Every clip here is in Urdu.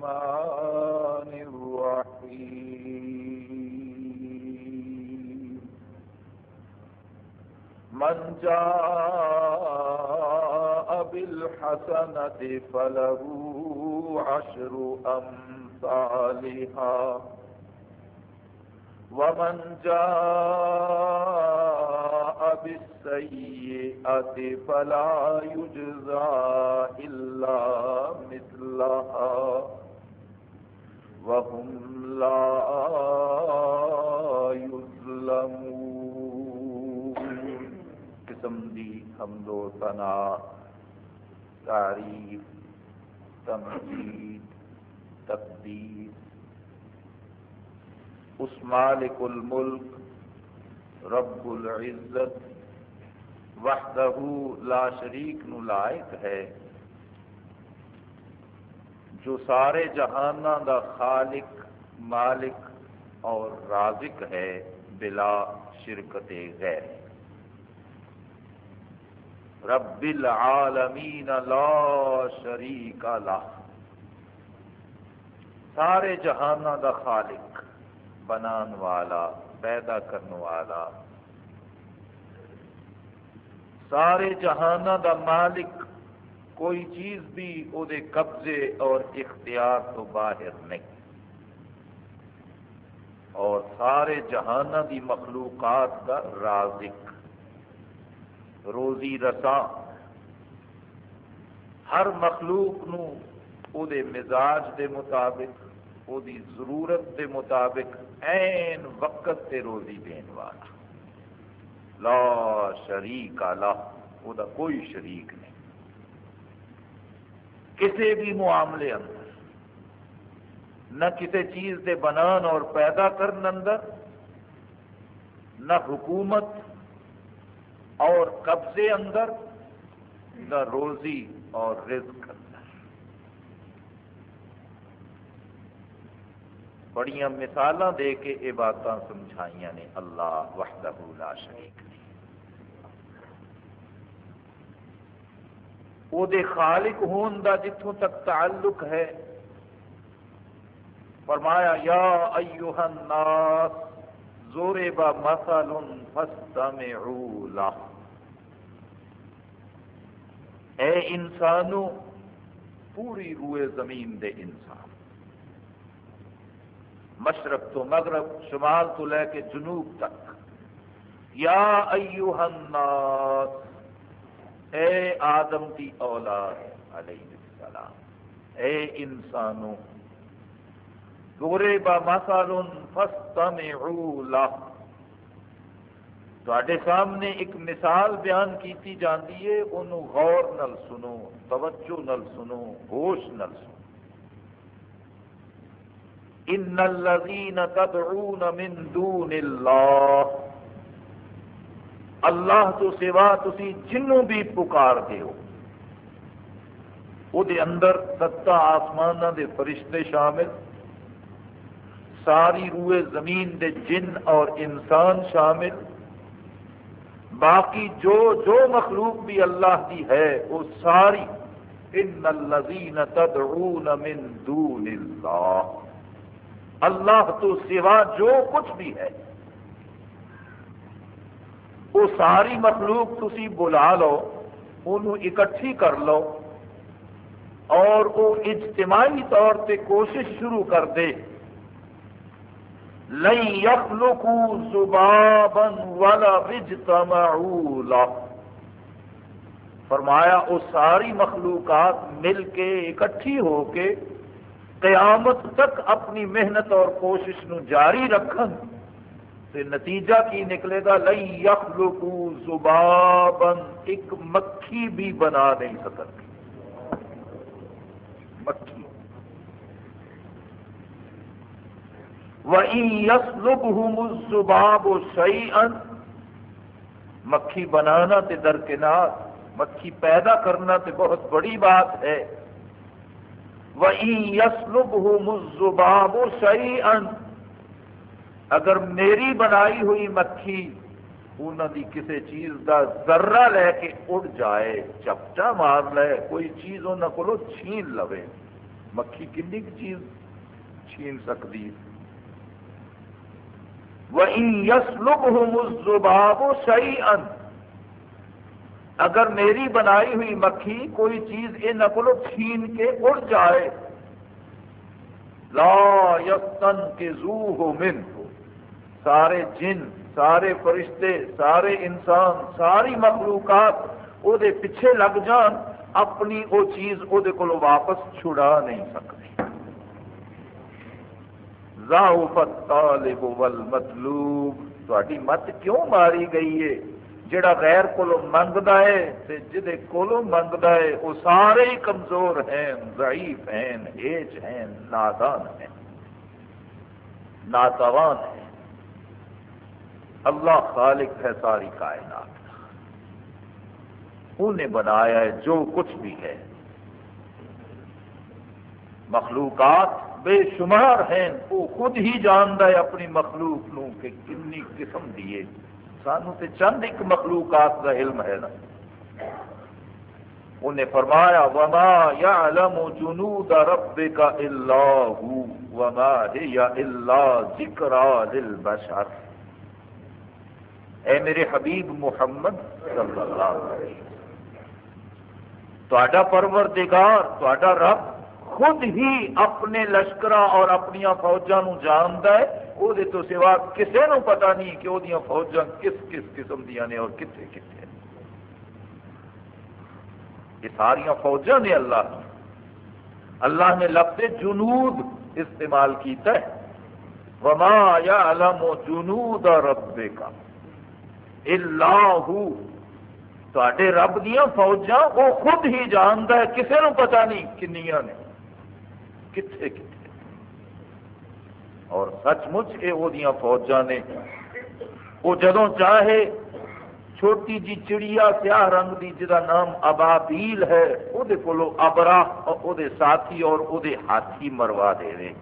الرحمن الرحيم من جاء بالحسنة فله عشر أمثالها ومن جاء بالسيئة فلا يجزى إلا مثلها وهم لا يظلمون قسم دی حمد و ثنا، تعریف، تمجید، تقدیر۔ اس مالک الملک، رب العزت وحدہ لا شریک نو لائق ہے۔ جو سارے جہانہ دا خالق، مالک اور رازق ہے بلا شرکت غیر۔ رب العالمین لا شریک لا سارے جہانہ دا خالق بنان والا، پیدا کرنے والا سارے جہانہ دا مالک، کوئی چیز بھی او دے قبضے اور اختیار تو باہر نہیں۔ اور سارے جہانہ دی مخلوقات کا رازق۔ روزی رساں۔ ہر مخلوق نو او دے مزاج دے مطابق، او دی ضرورت دے مطابق، این وقت تے روزی دین والا۔ لا شریک اللہ او دا کوئی شریک نہیں۔ کسی بھی معاملے اندر، نہ کسی چیز دے بنان اور پیدا کرن اندر، نہ حکومت اور قبضے اندر، نہ روزی اور رزق بڑی مثال دے کے یہ بات سمجھائی نے۔ اللہ وحدہ لا شریک۔ نے وہ خالق ہون دا جتوں تک تعلق ہے فرمایا یا ایوہ الناس زورب مثل فاستمعوا له اے انسانوں پوری روئے زمین دے انسان مشرق تو مغرب شمال تو لے کے جنوب تک یا ایوہ الناس اے آدم کی اولاد علیہ السلام، اے انسانوں گورے با مسال فستمعوا لہ تے سامنے ایک مثال بیان کیتی جاندی ہے انہوں غور نل سنو، توجہ نل سنو، ہوش نل سنو۔ ان الذين تدعون من دون اللہ اللہ تو سوا تسی جنوں بھی پکار دیو۔ وہ دے اندر ستا آسمان دے فرشتے شامل۔ ساری روئے زمین دے جن اور انسان شامل۔ باقی جو جو مخلوق بھی اللہ کی ہے وہ ساری۔ ان الذين تدعون من دون اللہ۔ اللہ تو سوا جو کچھ بھی ہے۔ وہ ساری مخلوق تسی بلا لو، انہوں اکٹھی کر لو اور وہ اجتماعی طور پہ کوشش شروع کر دے۔ لئی یخلقو زبابن ولا فرمایا، وہ ساری مخلوقات مل کے اکٹھی ہو کے قیامت تک اپنی محنت اور کوشش نو جاری رکھن۔ تے نتیجہ کی نکلے گا؟ لئی یخلقو زبابن ایک مکھی بھی بنا نہیں سکتی مکھی۔ وَإِن يَسْلُبْهُمُ الزُّبَابُ شَيْئًا، مکھی بنانا تے درکنار، مکھی پیدا کرنا تے بہت بڑی بات ہے۔ يَسْلُبْهُمُ الزُّبَابُ شَيْئًا اگر میری بنائی ہوئی مکھی انہوں دی کسی چیز دا ذرہ لے کے اڑ جائے، چپٹا مار لے، کوئی چیز انہوں کو چھین لو مکھی کنی چیز چھین سکتی وَإِن يَسْلُبْهُمُ الزُّبَابُ شَيْئًا۔ اگر میری بنائی ہوئی مکھی کوئی چیز یہ نقل چھین کے اڑ جائے، لا یستن کے زو ہو من سارے جن، سارے فرشتے، سارے انسان، ساری مخلوقات وہ پیچھے لگ جان، اپنی وہ چیز وہ واپس چھڑا نہیں سکتی۔ والمطلوب۔ تاری مت کیوں ماری گئی ہے؟ جڑا غیر کو منگتا ہے جہے کو منگتا ہے وہ سارے ہی کمزور ہیں، ضعیف ہیں ایج ہیں، نادان ہیں، ناتوان ہیں۔ اللہ خالق ہے ساری کائنات۔ انہیں بنایا ہے جو کچھ بھی ہے۔ مخلوقات بے شمار ہیں۔ وہ خود ہی جانتا ہے اپنی مخلوق نو کہ کنی قسم دیے سانو تے چند ایک مخلوقات کا علم ہے نا۔ انہیں فرمایا، وما یعلم جنود ربک الا هو وما هي الا ذکرى للبشر۔ اے میرے حبیب محمد صلی اللہ علیہ وسلم تو پروردگار تو رب خود ہی اپنے لشکر اور اپنی فوجوں جانتا ہے وہ تو سوا کسی نو پتا نہیں کہ وہ فوجاں کس کس قسم دیا نے اور کتنے کتنے یہ ساریا فوجاں نے اللہ اللہ نے لفظ جنود استعمال کیتا ہے۔ وما یا علم جنود رب کا اللہ تے رب دیا فوجاں وہ خود ہی جانتا ہے کسی نو پتا نہیں کنیا نے۔ کتنے کتنے اور سچ مچ یہ وہ فوجاں نے۔ وہ جدو چاہے چھوٹی جی چڑیا سیاہ رنگ کی جا نام ابابیل ہے وہ ابرا وہ ساتھی اور وہ ہاتھی مروا دے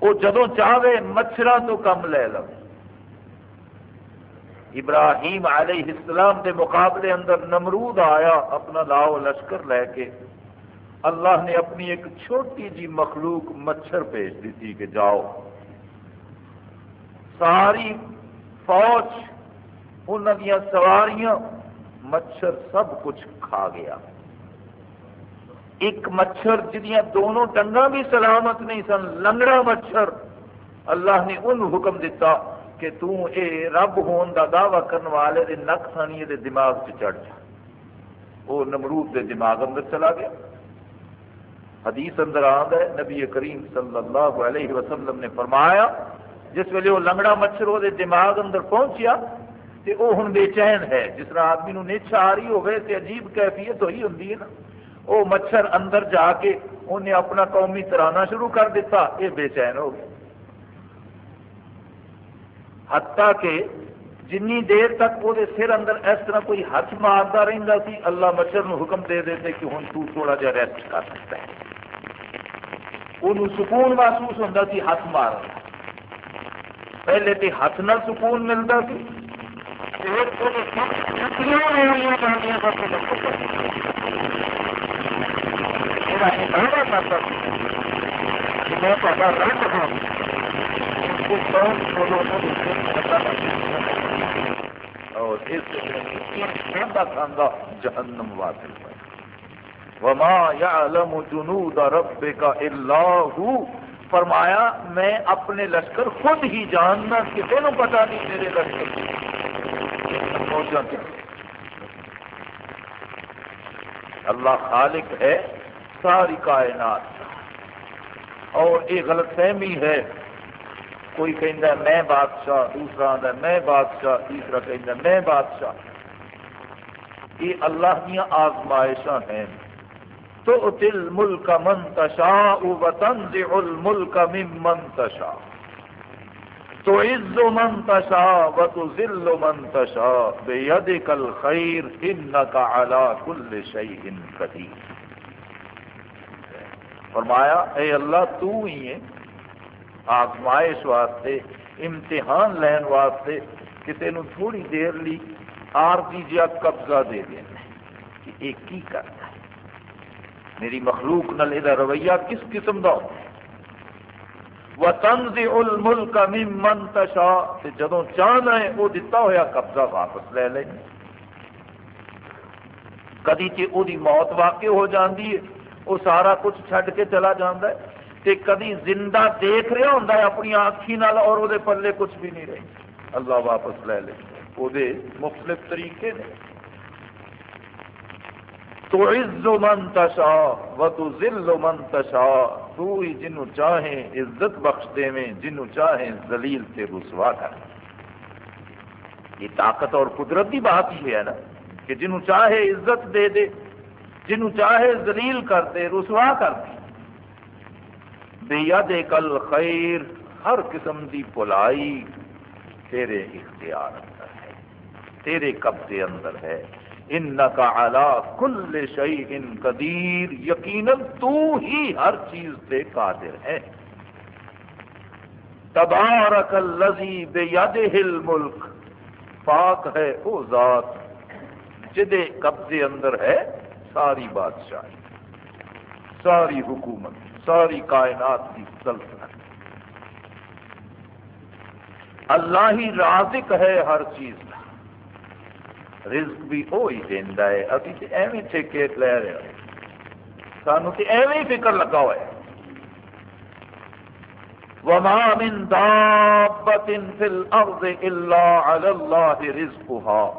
وہ جدو چاہے مچھر تو کم لے لو۔ ابراہیم علیہ السلام کے مقابلے اندر نمرود آیا، اپنا لاؤ لشکر لے کے۔ اللہ نے اپنی ایک چھوٹی جی مخلوق مچھر بھیج دی تھی کہ جاؤ۔ ساری فوج ان سواریاں مچھر سب کچھ کھا گیا۔ ایک مچھر جہاں دونوں ٹنگا بھی سلامت نہیں سن، لنگڑا مچھر۔ اللہ نے ان حکم دیتا کہ تو اے رب ہون دا دعوی کرنے والے دے نک سانی دے دماغ سے چڑھ جا۔ وہ نمرود دے دماغ اندر چلا گیا۔ حدیث اندر آد ہے، نبی کریم صلی اللہ علیہ وسلم نے فرمایا، جس ویلے وہ لنگڑا مچھر وہ دماغ اندر پہنچیا تو وہ ہوں بے چین ہے۔ جس طرح آدمی نیچا آ رہی ہوئے تو عجیب کیفیت ہوئی ہوں نا۔ وہ مچھر اندر جا کے انہیں اپنا قومی ترانا شروع کر دیتا یہ بے چین ہو گیا۔ حتیٰ کہ جنی دیر تک وہ سر اندر اس طرح کوئی ہاتھ مارتا رہتا سی اللہ مچھر نو حکم دے دیتے کہ ہوں تو تھوڑا جہا ریسٹ کر سکتا ہے وہ سکون محسوس ہوتا سی ہاتھ مار پہلے تو ہاتھ نہ سکون ملتا سی میں اور جہنم واصل وما يعلم جنود ربك الا هو۔ فرمایا، میں اپنے لشکر خود ہی جاننا کسی نو پتا نہیں میرے لشکر اللہ خالق ہے، ساری کائنات اور یہ غلط فہمی ہے۔ کوئی کہہ میں بادشاہ، دوسرا آتا میں بادشاہ، تیسرا کہ میں بادشاہ۔ یہ اللہ دیا آزمائشاں ہیں۔ تو تؤتي الملك من تشاء وتنزع الملك ممن تشاء۔ تعز من تشاء وتذل من تشاء۔ بيدك الخير انك على كل شيء قدير۔ فرمایا، اے اللہ، تو ہی ہے آزمائش واسطے، امتحان لین واسطے کسی نو تھوڑی دیر لی آرزی جہا قبضہ دے دینا کہ یہ کی کرتا ہے؟ میری مخلوق نال یہ رویہ کس قسم کا ہوتا ہے؟ وَتَنْزِعُ الْمُلْكَ مِمَّنْ تَشَاءُ جدوں چاہنا ہے وہ دیتا ہویا قبضہ واپس لے لیں کدی چی او دی موت واقع ہو جاندی ہے وہ سارا کچھ چھڈ کے چلا جاندہ ہے۔ تے کدی زندہ دیکھ رہا ہوں اپنی آنکھی نال اور وہ پلے کچھ بھی نہیں رہی اللہ واپس لے لے۔ وہ مختلف طریقے نے۔ تو عز من تشا و تو ذل من تشا تو ہی جنوں چاہے عزت بخش دے میں جنوں چاہے ذلیل سے رسوا کر۔ یہ طاقت اور قدرت کی بات ہی ہے نا کہ جنہوں چاہے عزت دے دے، جنہوں چاہے ذلیل کر دے، رسوا کر دے۔ بے کل خیر، ہر قسم دی بلائی تیرے اختیار اندر ہے، تیرے قبضے اندر ہے۔ ان کا اعلی کل شعی ان قدیر، یقیناً تو ہی ہر چیز پہ قادر ہے۔ تبارک الذی بیدہ الملک، پاک ہے او ذات، جدے قبضے اندر ہے، ساری بادشاہی، ساری حکومت۔ ساری کائنات کی سلطنت۔ اللہ ہی رازق ہے ہر چیز کا۔ رزق بھی وہی دینا ہے۔ ابھی تو ایویں ٹھیکے لے رہے ہیں۔ سانو تو ایویں فکر لگا ہوا ہے۔ وما من دابة في الأرض إلا على الله رزقها۔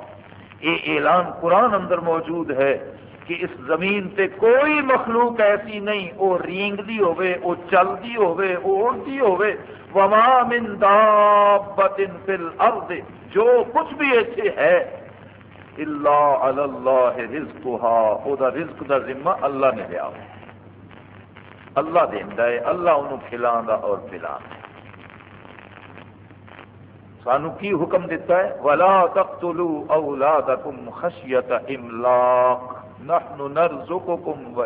یہ اعلان قرآن اندر موجود ہے۔ کہ اس زمین تے کوئی مخلوق ایسی نہیں، وہ رینگتی ہوے وہ چلتی ہوے وہ اڑتی ہوے وما من دابت فی الارض جو کچھ بھی ایسے ہے اللہ اللہ رزقها۔ او دا رزق دا ذمہ اللہ نے لیا اللہ دیندا ہے، اللہ انہوں کھلاندا اور پلاندا سانو کی حکم دیتا ہے؟ ولا تقتلوا اولادکم خشیت املاق نحن نرزقکم و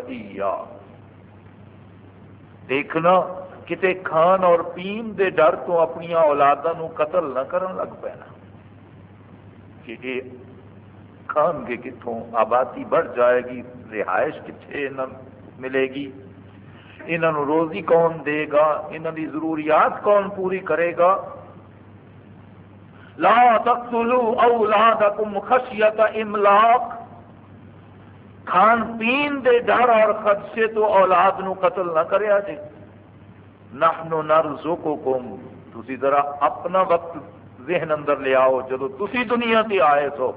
دیکھنا کتے کھان اور پین دے ڈر تو اپنی اولاداں قتل نہ کرن لگ پینا۔ کہ یہ کھان گے کتوں آبادی بڑھ جائے گی، رہائش کتنے ملے گی؟ انہوں روزی کون دے گا؟ انہوں کی ضروریات کون پوری کرے گا؟ لا تقتلوا اولادکم خشیت املاق۔ کھان پین دے ڈر اور خدشے تو اولاد نو قتل نہ کریا جی نحن نرزقکم۔ تسی ذرا اپنا وقت ذہن اندر لے آؤ، جدو تسی دنیا تے آئے سو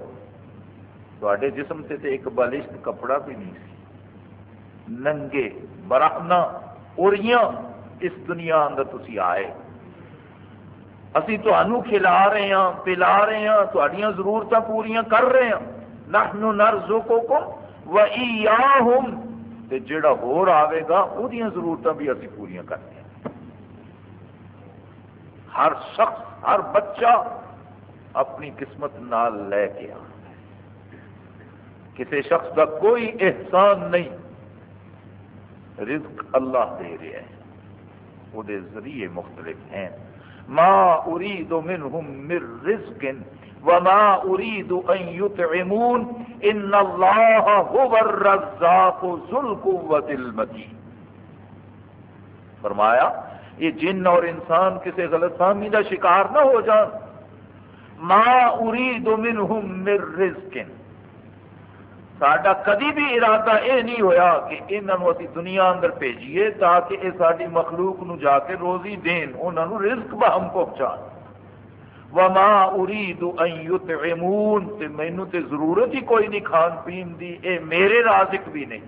تواڈے جسم تے تے ایک بالشت کپڑا بھی نہیں سی۔ ننگے برہنا اڑیاں اس دنیا اندر تسی آئے۔ اسی تنوع کھلا رہے ہیں پلا رہے ہیں تھوڑیاں ضرورت پوریا کر رہے ہیں نحن نرزقکم۔ و تے جڑا ہور آئے گا وہ ضرورت بھی اسی پوریا کرتے ہیں۔ ہر شخص، ہر بچہ اپنی قسمت نال لے کے آ۔ کسی شخص کا کوئی احسان نہیں، رزق اللہ دے رہے ہیں وہ ذریعے مختلف ہیں۔ ما اريد منهم من رزق وما اريد ان يطعمون ان الله هو الرزاق ذو القوه المتين۔ فرمایا، یہ جن اور انسان کسی غلط فہمی کا شکار نہ ہو جان۔ ما اريد منهم من رزق۔ سڈا کدی بھی ارادہ یہ نہیں ہویا کہ انہوں اسی دنیا اندر بھیجیے تاکہ یہ ساری مخلوق نو جا کے روزی دین انہوں رزق بہم پہنچا۔ وما اريد ان يطعمون تے مینوں تے ضرورت ہی کوئی نہیں کھان پین دی، اے میرے رازق بھی نہیں۔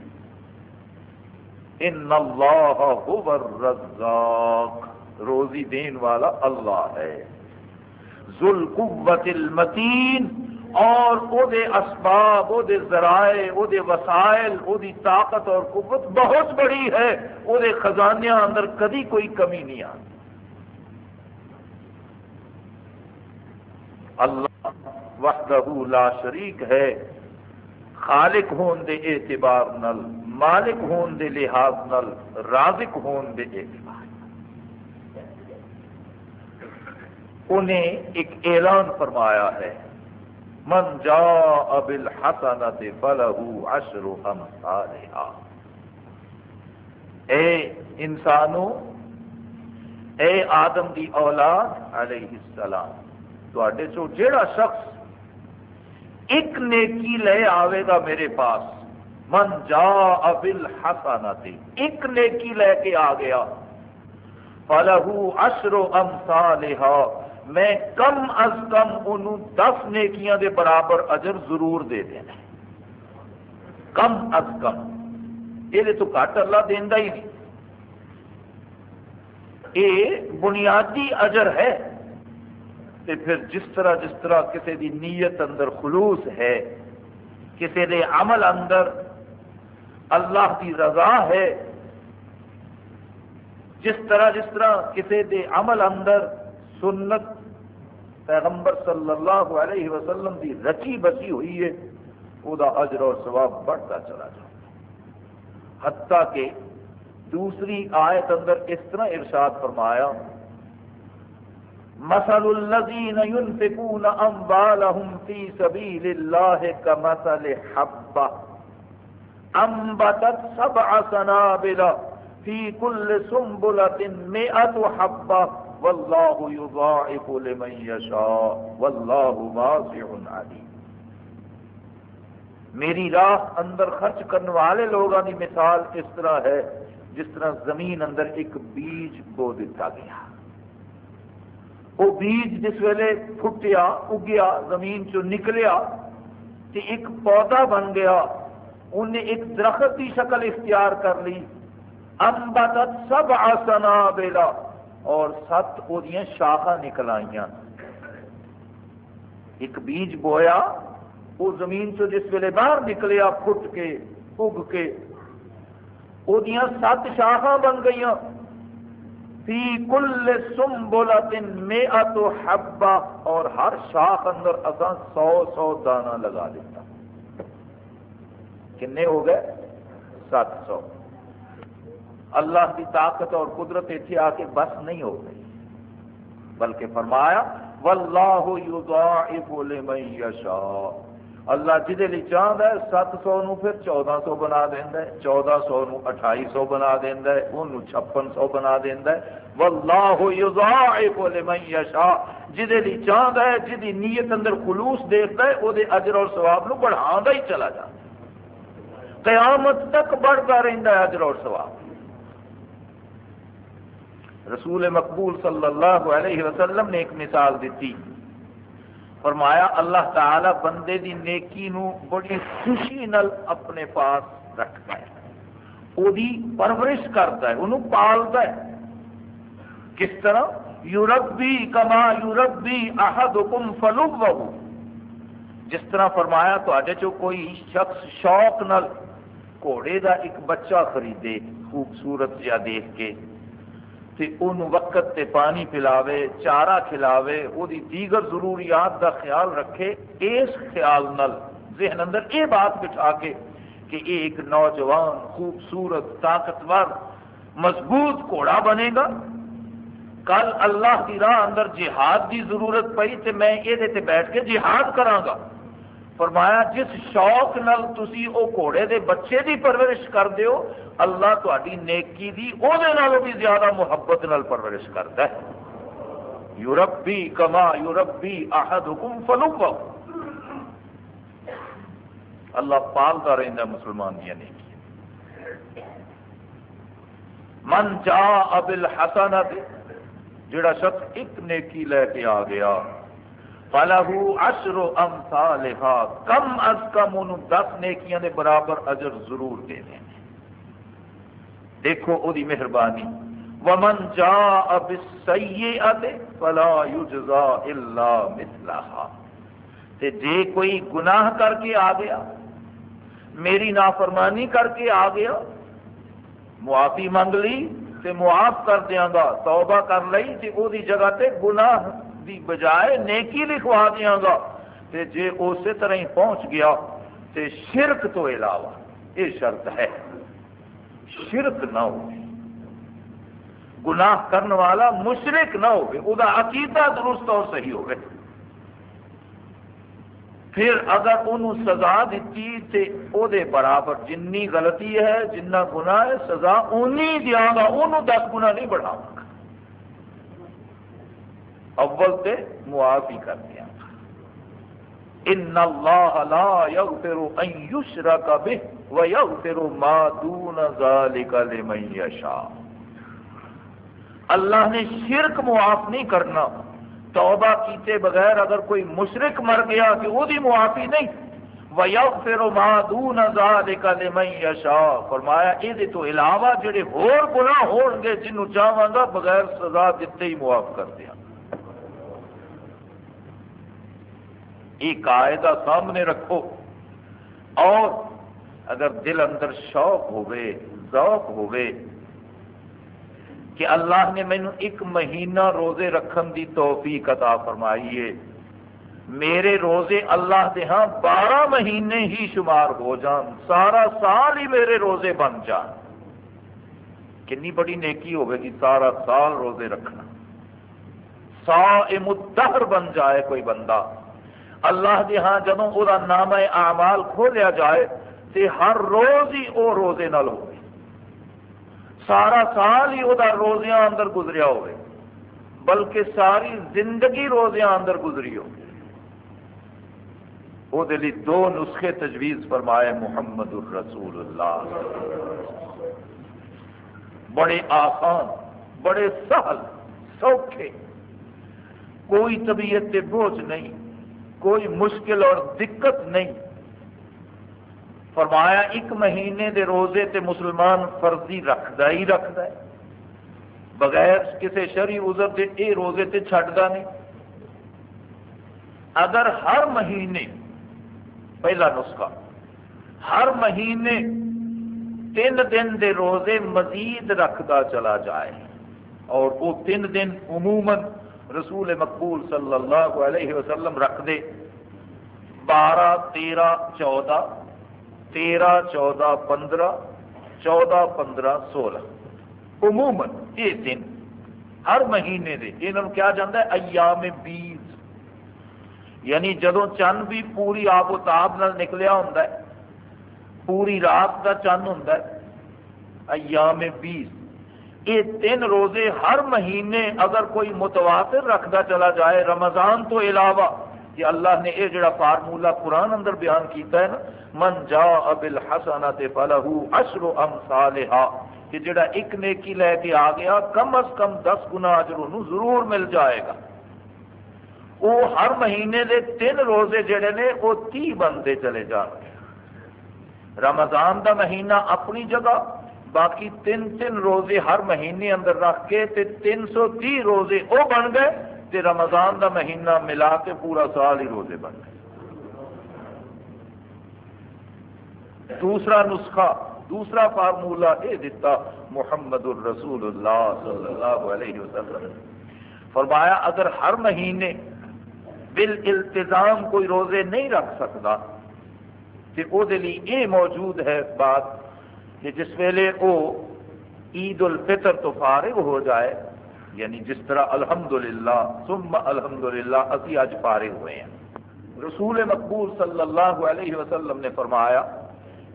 ان اللہ هو الرزاق۔ روزی دین والا اللہ ہے۔ ذل قوت المتین اور او دے اسباب، او دے ذرائع، او دے وسائل، او دی طاقت اور قوت بہت بڑی ہے۔ او دے خزانیاں اندر کدی کوئی کمی نہیں آتی۔ اللہ وحدہ لا شریک ہے۔ خالق ہون دے اعتبار نل، مالک ہون دے لحاظ نل، رازق ہون دے اعتبار انہیں ایک اعلان فرمایا ہے، من جا ابل حسنت فلہو عشر امثالہا۔ اے انسانوں، اے آدم دی اولاد علیہ السلام تے چو جیڑا شخص ایک نیکی لے آئے گا میرے پاس، من جا ابل حسنت ایک نیکی لے کے آ گیا، فلہو عشر امثالہا، میں کم از کم انہوں دس نیکیاں دے برابر اجر ضرور دے دینا کم از کم، یہ تو گھٹ اللہ دینا ہی نہیں۔ یہ بنیادی اجر ہے۔ تے پھر جس طرح جس طرح کسی دی نیت اندر خلوص ہے کسی دے عمل اندر اللہ کی رضا ہے، جس طرح جس طرح کسی دے عمل اندر سنت پیغمبر صلی اللہ علیہ وسلم کی رچی بچی ہوئی ہے وہ اجر اور ثواب بڑھتا چلا جائے حتیٰ کہ دوسری آیت اندر اس طرح ارشاد فرمایا مثل الذين ينفقون اموالهم في سبيل الله كمثل حبه انبتت سبع سنابل في كل سنبلة مئة حبه واللہ یضاعف لمن یشاء واللہ واسع علیم میری راہ اندر خرچ کرنے والے لوگوں کی مثال اس طرح ہے جس طرح زمین اندر ایک بیج بو دیتا گیا۔ وہ بیج جس ویلے پھٹیا، اگیا، زمین چو نکلیا تو ایک پودا بن گیا انہیں ایک درخت کی شکل اختیار کر لی۔ امبتت سب آسنا بیلا اور سات وہ شاخا نکل آئی ایک بیج بویا وہ زمین چو جس ویلے باہر نکلیا، پھٹ کے، اگ کے۔ وہ سات شاخا بن گئی فی کل سم بولا تین اور ہر شاخ اندر اصا سو سو دانا لگا دیتا کنے ہو گئے؟ سات سو۔ اللہ کی طاقت اور قدرت اتنے آ کے بس نہیں ہو گئی۔ بلکہ فرمایا واللہ یضاعف لمن یشاء اللہ جہد لی چاہتا ہے، سات سو نو پھر چودہ سو بنا دینا ہے، چودہ سو نو اٹھائی سو بنا دینا ہے انہوں چھپن سو بنا دینا ہے۔ واللہ یضاعف لمن یشاء۔ جہد لی چاہتا ہے جہدی نیت اندر خلوص دیکھتا ہے وہ اجر اور ثواب نو بڑھا ہی چلا جاتا قیامت تک بڑھتا رہتا ہے اجر اور ثواب۔ رسول مقبول صلی اللہ علیہ وسلم نے ایک مثال دیتی۔ فرمایا، اللہ تعالی بندے دی نیکی نو بڑی خوشی نل اپنے پاس رکھتا ہے۔ وہ پرورش کرتا ہے انہوں پالتا ہے۔ کس طرح؟ یوربی کما یوربی احد حکم فلوب جس طرح فرمایا تو کوئی شخص شوق نل گھوڑے دا ایک بچہ خریدے، خوبصورت جا دیکھ کے تے ان وقت تے پانی پلاوے، چارہ کھلاوے وہ دیگر ضروریات دا خیال رکھے، اس خیال نل ذہن اندر یہ بات بٹھا کے کہ یہ ایک نوجوان، خوبصورت، طاقتور، مضبوط گھوڑا بنے گا۔ کل اللہ کی راہ اندر جہاد کی ضرورت پئی تے میں یہ بیٹھ کے جہاد کراں گا۔ فرمایا، جس شوق نل تسی او گھوڑے دے بچے دی پرورش کر دیو اللہ تاری نیکی دی او دے نالوں بھی زیادہ محبت نل پرورش کرتا ہے۔ یورپ کما یورپ بھی آہد اللہ پالتا رہتا مسلمان دیا نیکی من جا ابل حسن جڑا شخص ایک نیکی لے کے آ گیا فلاحو اشر امثالها کم از کم ان دس نیکیاں دے برابر اجر ضرور دے دیں دیکھو او دی مہربانی۔ ومن جاء بالسیئۃ فلا یجزا الا مثلها۔ تے جے کوئی گناہ کر کے آ گیا، میری نافرمانی کر کے آ گیا، معافی منگ لی، تے معاف کر دیاں گا، توبہ کر لئی، تے او دی جگہ تے گناہ دی بجائے نیکی لکھوا دیا گا۔ تے جے اسی طرح ہی پہنچ گیا، تے شرک تو علاوہ یہ شرط ہے۔ شرک نہ ہو۔ گناہ کرنے والا مشرق نہ ہو عقیدہ درست اور صحیح ہوگی پھر اگر انہوں سزا دیتی تے او دے برابر جنی غلطی ہے، جنہ گناہ ہے، سزا اونی دیا گا، انہوں دس گنا نہیں بڑھاؤں گا۔ اول تے معافی کر دیا۔ ان اللہ لا یغفر ان یشرک به و یغفر ما دون ذالک لمن یشاء۔ اللہ نے شرک معاف نہیں کرنا، توبہ کیتے بغیر اگر کوئی مشرک مر گیا کہ وہ دی معافی نہیں۔ وَيَغْفِرُ مَا دُونَ ذَلِكَ لِمَنْ يَشَاءُ فرمایا یہ تو علاوہ جڑے ہور گناہ ہون گے، جنہوں چاہواں گا، بغیر سزا دیتے ہی معاف کر دیا۔ یہ قاعدہ سامنے رکھو۔ اور اگر دل اندر شوق ہوئے، ذوق ہوئے کہ اللہ نے مینو ایک مہینہ روزے رکھن دی توفیق عطا فرمائی ہے میرے روزے اللہ دے ہاں بارہ مہینے ہی شمار ہو جان، سارا سال ہی میرے روزے بن جان۔ کنی بڑی نیکی ہوگی گی سارا سال روزے رکھنا۔ سا مدہر بن جائے کوئی بندہ۔ اللہ دے ہاں جدوں وہ نام اعمال کھولیا جائے تے ہر روز ہی وہ روزے نال ہو سارا سال ہی وہ روزیاں اندر گزریا ہوئے بلکہ ساری زندگی روزیاں اندر گزری ہو وہ دو نسخے تجویز فرمائے محمد الرسول اللہ۔ بڑے آسان، بڑے سہل، سوکھے، کوئی طبیعت بوجھ نہیں۔ کوئی مشکل اور دقت نہیں۔ فرمایا، ایک مہینے دے روزے تے مسلمان فرضی رکھدا ہی رکھدا ہے۔ بغیر کسی شری عذر دے اے روزے تے چھڈدا نہیں۔ اگر ہر مہینے، پہلا نسخہ، ہر مہینے تین دن دے روزے مزید رکھتا چلا جائے اور وہ تین دن عموماً رسول مقبول صلی اللہ علیہ وسلم رکھ دے۔ بارہ، تیرہ، چودہ۔ تیرہ، چودہ، پندرہ۔ چودہ، پندرہ، سولہ۔ عموماً یہ دن ہر مہینے دے۔ یہ کیا جانا ہے؟ ایام بیس یعنی جدو چند بھی پوری آب و تاب نال نکلیا ہوں پوری رات کا چند ہوں ایام بیس یہ تین روزے ہر مہینے اگر کوئی متواتر رکھتا چلا جائے، رمضان تو علاوہ کہ اللہ نے یہ جڑا فارمولا قرآن اندر بیان کیتا ہے نا، من جا ابل حسنا فلح اشر ام کہ جڑا ایک نیکی لے کے آ گیا، کم از کم دس گنا اجر ضرور مل جائے گا۔ وہ ہر مہینے دے تین روزے جڑے نے، وہ تی بنتے چلے جان گے رمضان دا مہینہ اپنی جگہ باقی تین تین روزے ہر مہینے اندر رکھ کے تے تین سو تی روزے وہ بن گئے تے رمضان دا مہینہ ملا کے پورا سال ہی روزے بن گئے۔ دوسرا نسخہ، دوسرا فارمولا یہ دیتا محمد الرسول اللہ صلی اللہ علیہ وسلم۔ فرمایا، اگر ہر مہینے بال التظام کوئی روزے نہیں رکھ سکتا تو وہ یہ موجود ہے بات کہ جس ویلے وہ عید الفطر تو فارغ ہو جائے یعنی جس طرح الحمدللہ، ثم الحمدللہ اسی اج پارے ہوئے ہیں۔ رسول مقبول صلی اللہ علیہ وسلم نے فرمایا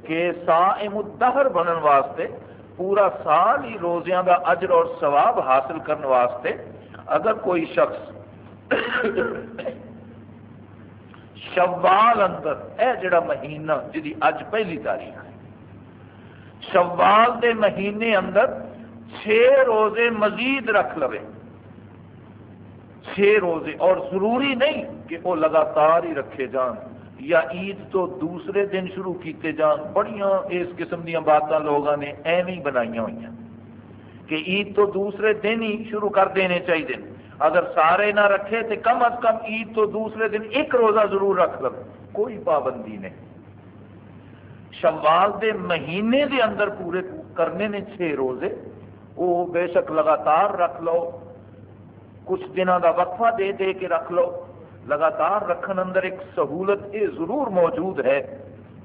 کہ سائم الدہر بنن واسطے، پورا سال ہی روزیاں دا اجر اور ثواب حاصل کرنے واسطے اگر کوئی شخص شوال اندر، اے جڑا مہینہ جی اج پہلی تاریخ ہے شوال دے مہینے اندر چھ روزے مزید رکھ لو چھ روزے، اور ضروری نہیں کہ وہ لگاتار ہی رکھے جان، یا عید تو دوسرے دن شروع کیتے جان۔ بڑیاں اس قسم دیا باتیں لوگوں نے ایویں بنائی ہوئی ہیں کہ عید تو دوسرے دن ہی شروع کر دینے چاہیے۔ اگر سارے نہ رکھے تو کم از کم عید تو دوسرے دن ایک روزہ ضرور رکھ لو۔ کوئی پابندی نہیں۔ شوال دے مہینے دے اندر پورے کرنے نے چھ روزے، وہ بے شک لگاتار رکھ لو۔ کچھ دنوں کا وقفہ دے دے کے رکھ لو۔ لگاتار رکھن اندر ایک سہولت یہ ضرور موجود ہے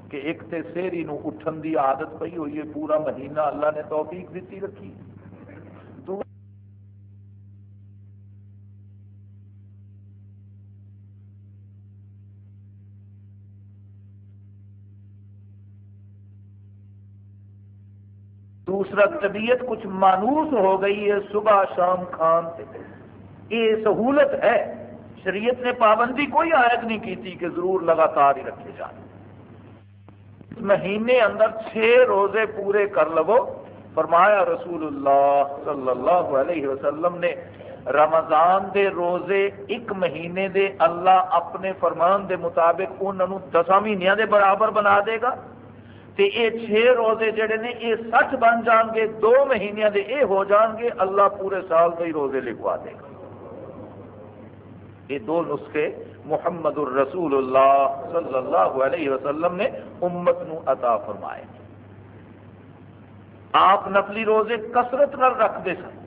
کہ ایک تے سیری نو اٹھن دی عادت پئی ہوئی ہے، پورا مہینہ اللہ نے توفیق دیتی رکھی۔ دوسرا، طبیعت کچھ مانوس ہو گئی ہے، صبح، شام، کھان سے۔ یہ سہولت ہے۔ شریعت نے پابندی کوئی عائد نہیں کی تھی کہ ضرور لگاتار ہی رکھے جائیں۔ مہینے اندر چھ روزے پورے کر لو۔ فرمایا رسول اللہ صلی اللہ علیہ وسلم نے، رمضان دے روزے ایک مہینے دے، اللہ اپنے فرمان دے مطابق انہوں دسا مہینوں دے برابر بنا دے گا۔ تے اے چھ روزے جڑے نے اے سچ بن جان گے، دو مہینے دے اے ہو جان گے، اللہ پورے سال دے روزے لکھوا دے گا۔ یہ دو نسخے محمد الرسول اللہ صلی اللہ علیہ وسلم نے امت نو عطا فرمائے۔ آپ نفلی روزے کثرت نہ رکھتے سن۔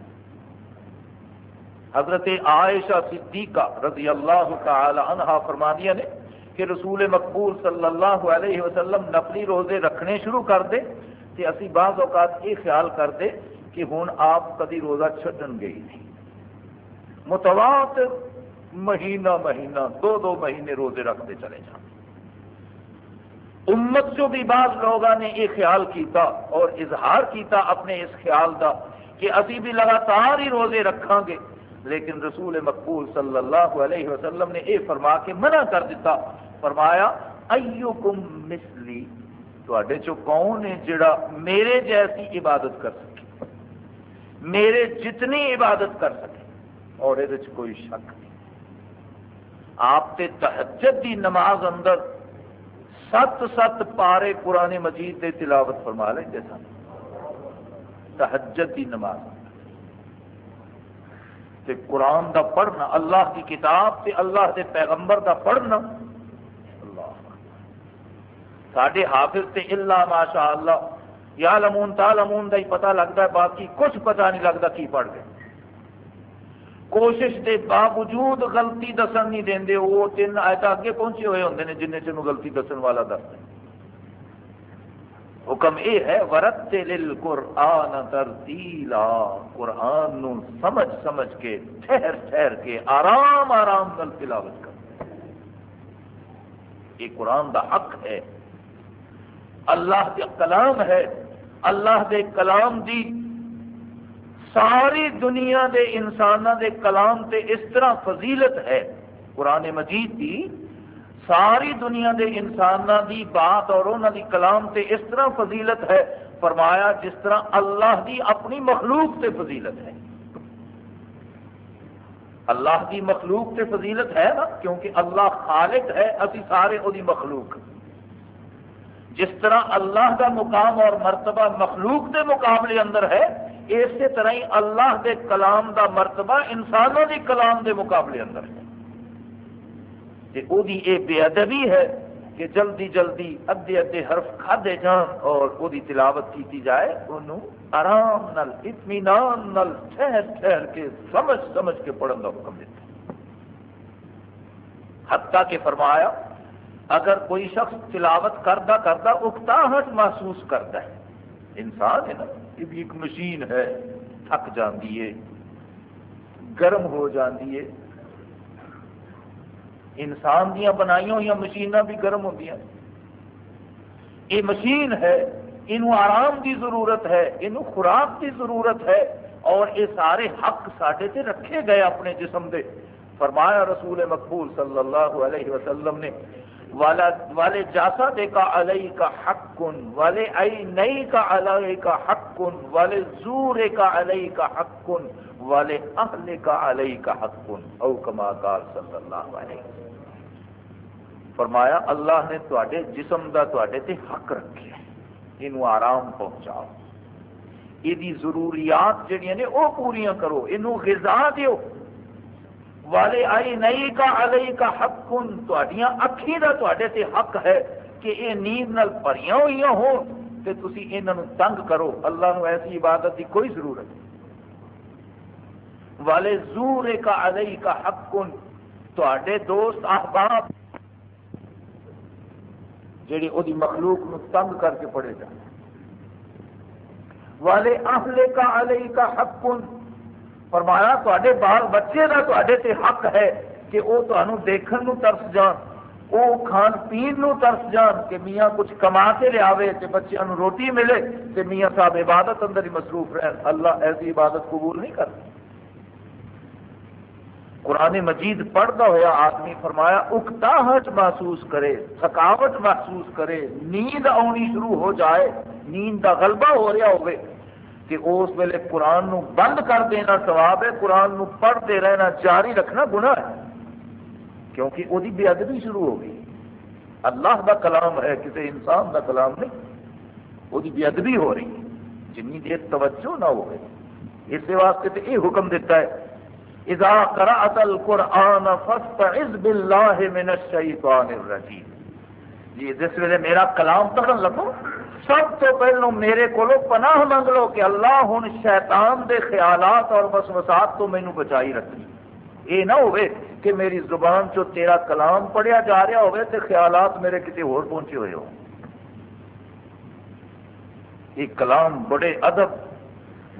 حضرت عائشہ صدیقہ رضی اللہ تعالی عنہ فرمانیہ نے کہ رسول مقبول صلی اللہ علیہ وسلم نفلی روزے رکھنے شروع کر دے کہ اسی بعض اوقات یہ خیال کرتے کہ ہوں آپ کدی روزہ چھڈن گئی نہیں۔ متواتر مہینہ مہینہ دو دو مہینے روزے رکھتے چلے جاتے امت جو بھی بعض لوگوں نے یہ خیال کیتا اور اظہار کیتا اپنے اس خیال دا کہ ابھی بھی لگاتار ہی روزے رکھاں گے۔ لیکن رسول مقبول صلی اللہ علیہ وسلم نے یہ فرما کے منع کر دیتا، فرمایا، ایوکم مثلی تے چو کون ہے جڑا میرے جیسی عبادت کر سکے؟ میرے جتنی عبادت کر سکے، اور یہ کوئی شک نہیں۔ آپ تے تحجد دی نماز اندر سات سات پارے قرآن مجید دے تلاوت فرما لیں سن۔ تحجد دی نماز۔ تے قرآن دا پڑھنا، اللہ کی کتاب تے اللہ دے پیغمبر دا پڑھنا۔ اللہ ساڈے حافظ تے اللہ ماشاء اللہ یا لمون تا لمون دا ہی پتہ لگتا ہے، باقی کچھ پتہ نہیں لگتا کی پڑھ گئے۔ کوشش دے باوجود غلطی دسن نہیں دیں وہ تین آیت اگے پہنچے ہوئے ہوں نے جن چن غلطی دسن والا دس حکم یہ ہے ورت قرآن ترتیلا قرآن نو سمجھ سمجھ کے، ٹھہر ٹھہر کے، آرام آرام نل تلاوت کر۔ یہ قرآن دا حق ہے۔ اللہ کے کلام ہے۔ اللہ دے کلام دی ساری دنیا دے انسانوں دے کلام تے اس طرح فضیلت ہے۔ قرآن مجید دی ساری دنیا دے انسانوں دی بات اور انہوں دی کلام تے اس طرح فضیلت ہے، فرمایا جس طرح اللہ دی اپنی مخلوق تے فضیلت ہے۔ اللہ دی مخلوق تے فضیلت ہے نا، کیونکہ اللہ خالق ہے ابھی سارے وہ مخلوق۔ جس طرح اللہ کا مقام اور مرتبہ مخلوق کے مقابلے اندر ہے، اسی طرح ہی اللہ دے کلام دا مرتبہ انسانوں دی کلام دے مقابلے اندر ہے۔ یہ بے ادبی ہے کہ جلدی جلدی ادے ادے حرف کھدے جان اور وہ تلاوت کی جائے انہوں آرام نل اطمینان نل ٹھہر ٹھہر کے سمجھ سمجھ کے پڑھن کا حکم دیتا حتیٰ کہ فرمایا، اگر کوئی شخص تلاوت کردہ کردہ اکتاہٹ محسوس کرتا ہے، انسان ہے نا، یہ بھی ایک مشین ہے، تھک جاتی ہے، گرم ہو جاتی ہے انسان دیا بنائی ہوئی مشین بھی گرم ہوتی یہ مشین ہے یہ آرام کی ضرورت ہے یہ خوراک کی ضرورت ہے، اور یہ سارے حق سڈے سے رکھے گئے اپنے جسم دے۔ فرمایا رسول مقبول صلی اللہ علیہ وسلم نے والے جاسا دے کا علیہ کا حق کن والے ائی نئی کا علیہ کا حق کن والے زور کا علیہ کا حق کن والے اہل کا علیہ کا حق کن او کما کال صلی اللہ علیہ فرمایا، اللہ نے تے جسم کا تے حق رکھے۔ یہ آرام پہنچاؤ۔ یہ ضروریات جہیا نے وہ پوریا کرو یہ غذا دیو۔ والے آئی نئی کا علی کا حق کن تھوڑیاں اکھی کا تے حق ہے کہ یہ نیند نال پریاں ہوئی ہو تو تھی یہاں تنگ کرو۔ اللہ نو ایسی عبادت کی کوئی ضرورت نہیں۔ والے زور کا علی کا حق کن تے دوست، احباب جہی وہ مخلوق نو تنگ کر کے پڑے جائے والے اہل کا علی کا حق کن فرمایا تے بال بچے کا تے حق ہے کہ وہ تمہیں دیکھن نو ترس جان وہ کھان پین نو ترس جان کہ میاں کچھ کما کے لیا بچوں روٹی ملے تو میاں صاحب عبادت اندر ہی مصروف رہن۔ اللہ ایسی عبادت قبول نہیں کرتا۔ قرآن مجید پڑھتا ہوا آدمی فرمایا اکتاہٹ محسوس کرے، تھکاوٹ محسوس کرے، نیند آنی شروع ہو جائے، نیند کا غلبہ ہو رہا ہوئے کہ اس ویلے قرآن نو بند کر دینا ثواب ہے، قرآن نو پڑھتے رہنا جاری رکھنا گناہ ہے۔ کیونکہ وہ بے ادبی شروع ہو گئی۔ اللہ دا کلام ہے کسی انسان دا کلام نہیں۔ وہ بے ادبی ہو رہی۔ ہے جن دیر توجہ نہ ہو گئی اس واسطے تو یہ حکم دیتا ہے اذا قرأت القرآن فاستعذ باللہ من الشیطان الرجیم جی جس ویلے میرا کلام پڑھن لگو، سب تو پہلو میرے کو پناہ منگ لو کہ اللہ ہوں شیطان دے خیالات اور وسوسات تو مینو بچائی رکھنی۔ یہ نہ ہوئے کہ میری زبان چو تیرا کلام پڑھیا جا رہا ہوئے تے خیالات میرے کسی اور پہنچے ہوئے ہو یہ کلام بڑے ادب،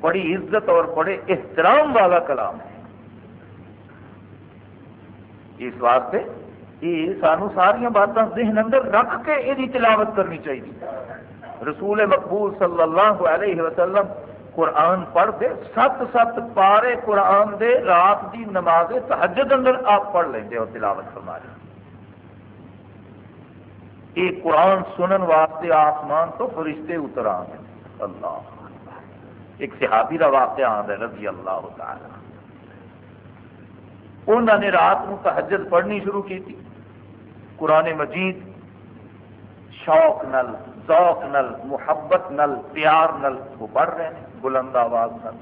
بڑی عزت اور بڑے احترام والا کلام ہے۔ اس واسطے یہ سانو ساریا باتیں ذہن اندر رکھ کے یہ تلاوت کرنی چاہیے۔ رسول مقبول صلی اللہ علیہ وسلم قرآن پڑھ دے ست ست پارے قرآن دے، رات دی نماز تحجد اندر آپ پڑھ لیں اور تلاوت فرما لیں یہ قرآن سنن واسطے آسمان تو فرشتے اتر آئے اللہ ایک صحابی کا واقعہ آد ہے رضی اللہ تعالی۔ انہوں نے رات کو تحجد پڑھنی شروع کی تھی قرآن مجید، شوق نل، ذوق نل، محبت نل، پیار نل وہ پڑھ رہے ہیں، بلند آواز نل۔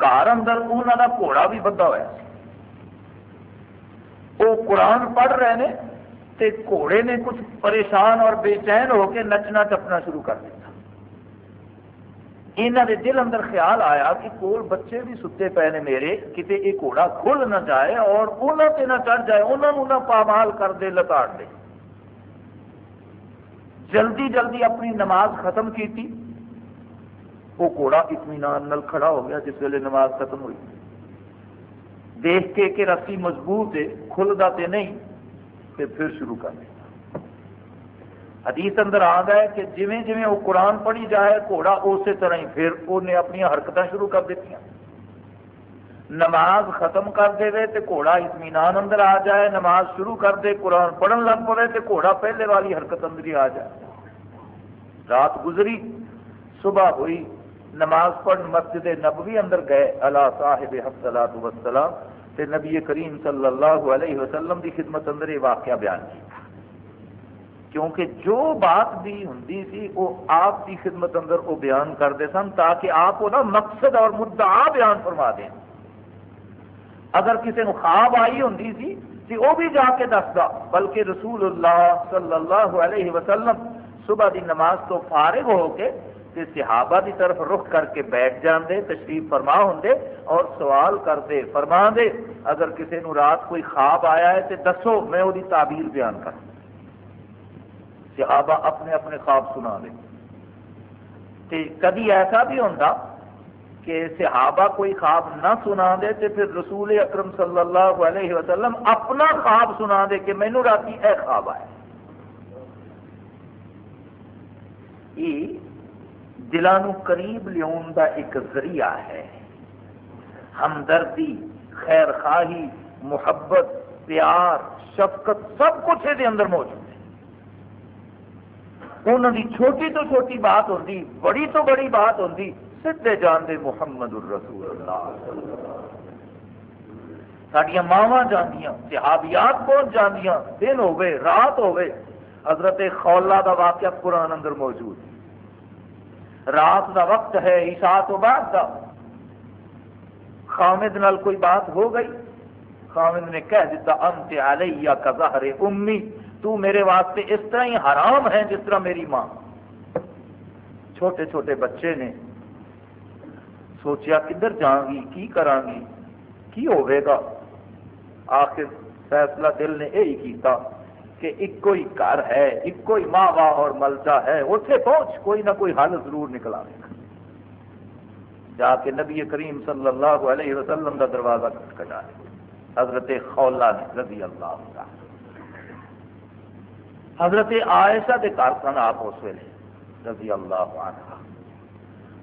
گھر اندر انہوں کا گھوڑا بھی بدا ہوا وہ قرآن پڑھ رہے ہیں تے گھوڑے نے کچھ پریشان اور بے چین ہو کے نچنا ٹپنا شروع کر دیا یہاں دے دل اندر خیال آیا کہ کول بچے بھی ستے پے نے میرے کتنے یہ گھوڑا کھل نہ جائے اور انہوں سے نہ چڑھ جائے انہوں نہ پامال کر دے، لتاڑ دے۔ جلدی جلدی اپنی نماز ختم کی وہ گھوڑا اطمینان نل کھڑا ہو گیا جس ویلے نماز ختم ہوئی۔ دیکھ کے کہ رسی مضبوط ہے کھلتا تو نہیں تو پھر شروع کر دیا حدیث اندر آ گیا کہ جویں جویں وہ قرآن پڑھی جائے، گھوڑا اسی طرح ہی پھر انہیں اپنی حرکت شروع کر دیتی نماز ختم کر دے تو گھوڑا اطمینان اندر آ جائے، نماز شروع کر دے، قرآن پڑھن لگ پڑے تو گھوڑا پہلے والی حرکت اندر ہی آ جائے۔ رات گزری، صبح ہوئی، نماز پڑھ مسجد نبوی اندر گئے اللہ صاحب حفصلات وسلام تے نبی کریم صلی اللہ علیہ وسلم دی خدمت اندر یہ واقعہ بیان کیا۔ کیونکہ جو بات بھی ہوں سی وہ آپ کی خدمت اندر وہ بیان کرتے سن تاکہ آپ وہ مقصد اور مدعا بیان فرما دیں۔ اگر کسی نے خواب آئی ہوں سی تو وہ بھی جا کے دستا بلکہ رسول اللہ صلی اللہ علیہ وسلم صبح دی نماز تو فارغ ہو کے تے صحابہ دی طرف رخ کر کے بیٹھ جاندے، تشریف فرما ہوں اور سوال کرتے فرما دے اگر کسی نے رات کوئی خواب آیا ہے تو دسو، میں وہ تعبیر بیان کروں صحابہ اپنے اپنے خواب سنا دے کدی ایسا بھی ہوتا کہ صحابہ کوئی خواب نہ سنا دے تو پھر رسول اکرم صلی اللہ علیہ وسلم اپنا خواب سنا دے کہ مینو رات اے خواب آئے۔ یہ دلان قریب لیا ایک ذریعہ ہے۔ ہمدردی خیر خواہی محبت، پیار، شفقت سب کچھ یہ اندر موجود۔ انہوں کی چھوٹی تو چھوٹی بات ہوتی بڑی تو بڑی بات ہوتی سیدے جانتے محمد الرسول اللہ سڈیا ماوا جانیا صحابیات پہنچ جانیا دن ہوئے رات ہوئے حضرت خولا دا واقعہ قرآن اندر موجود۔ رات دا وقت ہے عشاء تو بعد دا۔ خامد نال کوئی بات ہو گئی؟ خامد نے کہہ دیتا انت علیہ کا ظہر امی۔ تو میرے واسطے اس طرح ہی حرام ہے جس طرح میری ماں۔ چھوٹے چھوٹے بچے نے سوچیا کدھر جاؤں گی، کی کرا گی، کی ہوئے گا؟ آخر فیصلہ دل نے یہی کیتا کہ ایک کوئی گھر ہے ایک کوئی ماں باں اور ملتا ہے اتنے پہنچ کوئی نہ کوئی حل ضرور نکلا جا کے نبی کریم صلی اللہ علیہ وسلم کا دروازہ کھٹکھٹا حضرت خولا نے رضی اللہ تعالی حضرت عائشہ کے گھر سن آپ اس ویلے، رضی اللہ عنہ۔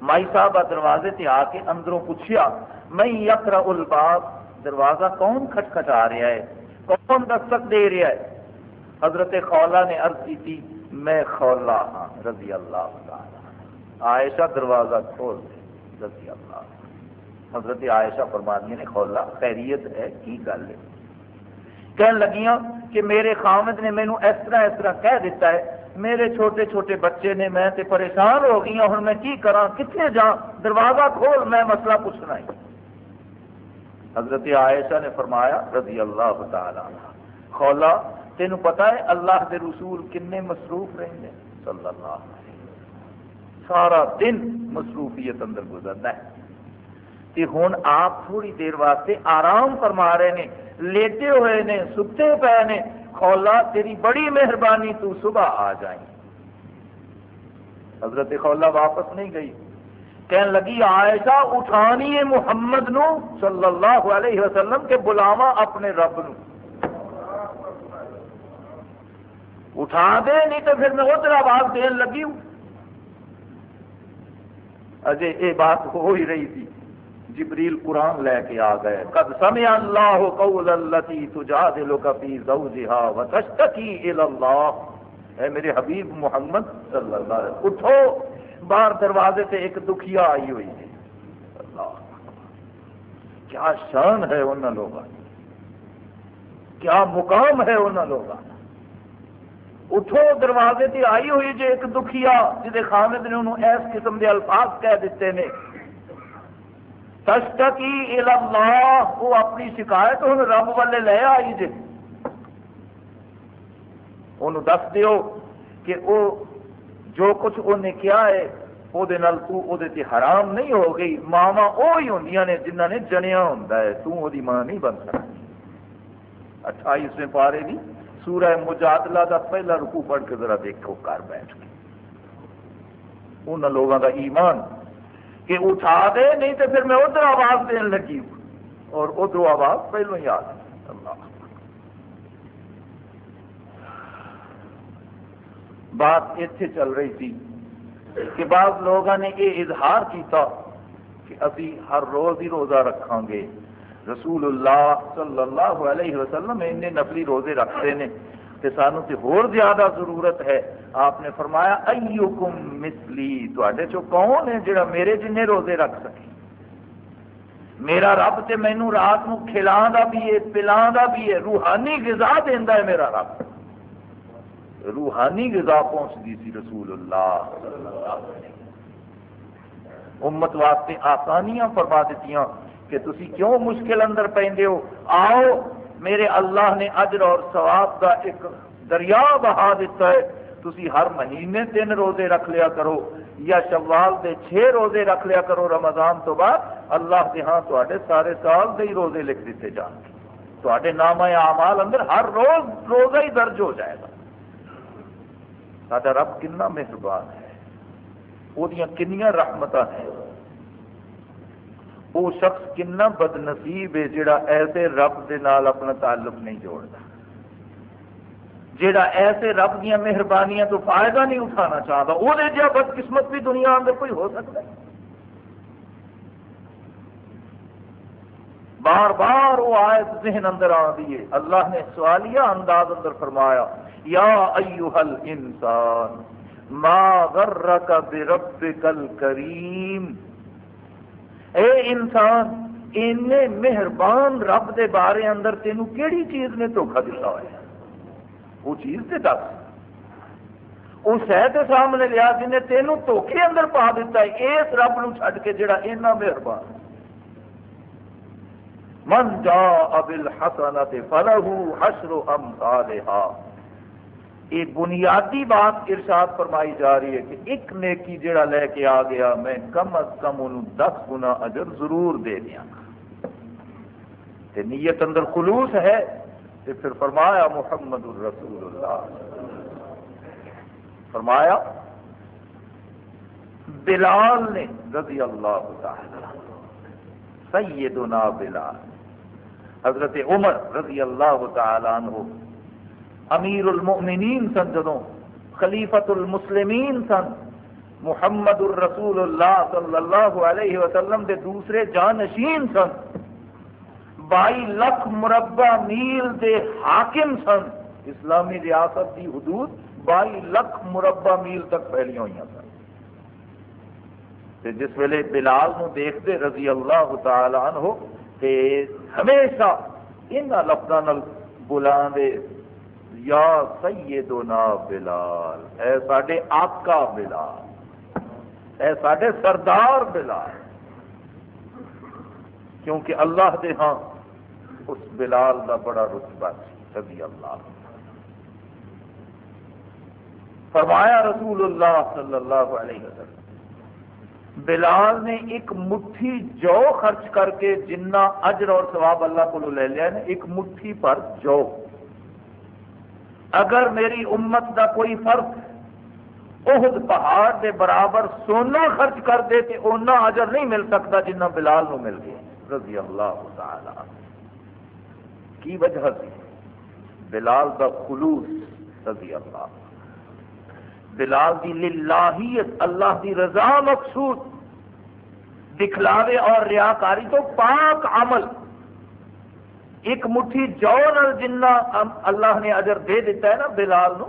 مائی صاحب دروازے تے آ کے اندروں پوچھیا، میں یقرا الباب دروازہ کون کھٹکھٹا رہا ہے؟ کون دستک دے رہا ہے؟ حضرت خولا نے عرض کی تھی، میں خولا ہاں رضی اللہ تعالی عائشہ دروازہ کھول دے، رضی اللہ حضرت عائشہ فرمانی نے خولا خیریت ہے، کی گل ہے؟ کہنے لگیاں کہ میرے خامد نے مینو اس طرح اس طرح کہہ دیتا ہے، میرے چھوٹے چھوٹے بچے نے میں تے پریشان ہو گئی ہوں میں کی کرا کتنے جا دروازہ کھول میں مسئلہ پوچھنا ہی حضرت عائشہ نے فرمایا، رضی اللہ تعالی خولا تینوں پتا ہے اللہ کے رسول کنے مصروف رہے ہیں صلی اللہ علیہ سارا دن مصروفیت اندر گزرنا ہے۔ کہ ہوں آپ تھوڑی دیر واسطے آرام فرما رہے ہیں لیٹے ہوئے نے ستے پے نے خولا تیری بڑی مہربانی تو صبح آ جائیں۔ حضرت خولا واپس نہیں گئی۔ کہنے لگی، عائشہ اٹھانی محمد نو صلی اللہ علیہ وسلم کے بلاوا اپنے رب نو۔ اٹھا دے، نہیں تو پھر میں ادھر آواز دین لگی ہوں۔ اجے یہ بات ہو ہی رہی تھی۔ جبریل قرآن لے کے آ گئے۔ قد سمع اللہ قول التي تجادلك في زوجها وتشتكي الى الله اے میرے حبیب محمد صلی اللہ علیہ وسلم، اٹھو، باہر دروازے سے ایک دکھیا آئی ہوئی ہے۔ اللہ کیا شان ہے ان لوگوں کیا مقام ہے ان لوگوں اٹھو، دروازے سے آئی ہوئی جی ایک دکھیا جہاں خامد نے انہوں اس قسم کے الفاظ کہہ دیتے ہیں تشتکی اللہ، وہ اپنی شکایت ہوں رب والے لے آئی جی ان دس دیو کہ وہ جو کچھ انہیں کیا ہے وہ حرام نہیں ہو گئی۔ ماوا وہی ہوں نے جنہ نے جنیا ہوں تو ماں نہیں بن سکتی۔ اٹھائیسویں پارے بھی سورہ مجادلہ کا پہلا رکو پڑھ کے ذرا دیکھو، گھر بیٹھ کے۔ ان لوگوں کا ایمان۔ کہ اٹھا دے، نہیں تو پھر میں ادھر آواز دین لگی اور ادھر آواز پہلو ہی آ بات اتنے چل رہی تھی کہ بعض لوگوں نے یہ اظہار کیتا کہ ابھی ہر روز ہی روزہ رکھا گے۔ رسول اللہ صلی اللہ علیہ وسلم ان نفلی روزے رکھتے ہیں تے سانو تے ہور زیادہ ضرورت ہے۔ آپ نے فرمایا، ایوکم مثلی، تواڈے چو کون ہے جڑا میرے جنے روزے رکھ سکے؟ میرا رب تے مینو رات نو کھلان دا بھی ہے پلان دا بھی ہے، روحانی غذا دیندا ہے میرا رب۔ روحانی غذا پہنچتی سی رسول اللہ۔ امت واسطے آسانیاں فرما دیتی کہ تسی کیوں مشکل اندر پیندے ہو؟ آؤ میرے اللہ نے اجر اور ثواب کا ایک دریا بہا دیتا ہے۔ تسی ہر مہینے تین روزے رکھ لیا کرو یا شوال دے چھ روزے رکھ لیا کرو رمضان تو بعد اللہ کے ہاں تے سارے سال دے ہی روزے لکھ دیتے جان۔ گے تے نام اعمال اندر ہر روز روزہ ہی درج ہو جائے گا۔ سارا رب کنا مہربان ہے۔ وہ کنیا رحمت ہیں۔ وہ شخص کنا بد نصیب ہے جڑا ایسے رب دے نال اپنا تعلق نہیں جوڑتا۔ جڑا ایسے رب دیا مہربانیاں تو فائدہ نہیں اٹھانا چاہتا، وہ جا بد قسمت بھی دنیا اندر کوئی ہو سکتا ہے۔ بار بار وہ آیت ذہن اندر آ دیے اللہ نے سوالیہ انداز اندر فرمایا، یا ایوہ الانسان ما غرک بربک الکریم اے انسان، اینے مہربان رب دے بارے اندر تینوں کیڑی چیز نے دھوکھا دیتا ہوا وہ چیز تے دس۔ وہ شہ سامنے لیا جنہیں تینوں دھوکھے اندر پا دیتا ہے، اس رب نو چھڈ کے جڑا اینا مہربان۔ من جا ابل حسنت فلہ حشر امثالها یہ بنیادی بات ارشاد فرمائی جا رہی ہے کہ ایک نیکی جڑا لے کے آ گیا، میں کم از کم ان دس گنا اجر ضرور دے دیا۔ نیت اندر خلوص ہے تو پھر فرمایا محمد الرسول اللہ فرمایا، بلال نے رضی اللہ تعالی سیدنا بلال، حضرت عمر رضی اللہ تعالی عنہ امیر المؤمنین سن جدوں خلیفت المسلمین سن، محمد الرسول اللہ صلی اللہ علیہ وسلم دے دوسرے جانشین سن بائی لکھ مربع میل دے حاکم سن۔ اسلامی ریاست دی حدود بائی لکھ مربع میل تک پھیلی ہوئی سن تے جس ویلے بلال نو دیکھتے رضی اللہ تعالی عنہ، تے ہمیشہ ان لفظوں بلا دے یا سیدنا بلال، اے ساڈے آقا بلال، اے ساڈے سردار بلال۔ کیونکہ اللہ دے ہاں اس بلال کا بڑا رتبہ رضی اللہ۔ فرمایا رسول اللہ صلی اللہ علیہ وسلم، بلال نے ایک مٹھی جو خرچ کر کے جنہ اجر اور ثواب اللہ کو لے لیا نے ایک مٹھی پر جو۔ اگر میری امت کا کوئی فرق اہد پہاڑ دے برابر سونا خرچ کر دے تو اونا اجر نہیں مل سکتا جنہ بلال نو مل گیا رضی اللہ تعالی کی وجہ سے بلال دا خلوص، رضی اللہ بلال دی للہیت، اللہ دی رضا مقصود۔ دکھلاوے اور ریاکاری تو پاک عمل۔ ایک مٹھی جو نل جنہ اللہ نے اجر دے دیتا ہے نا بلال نو،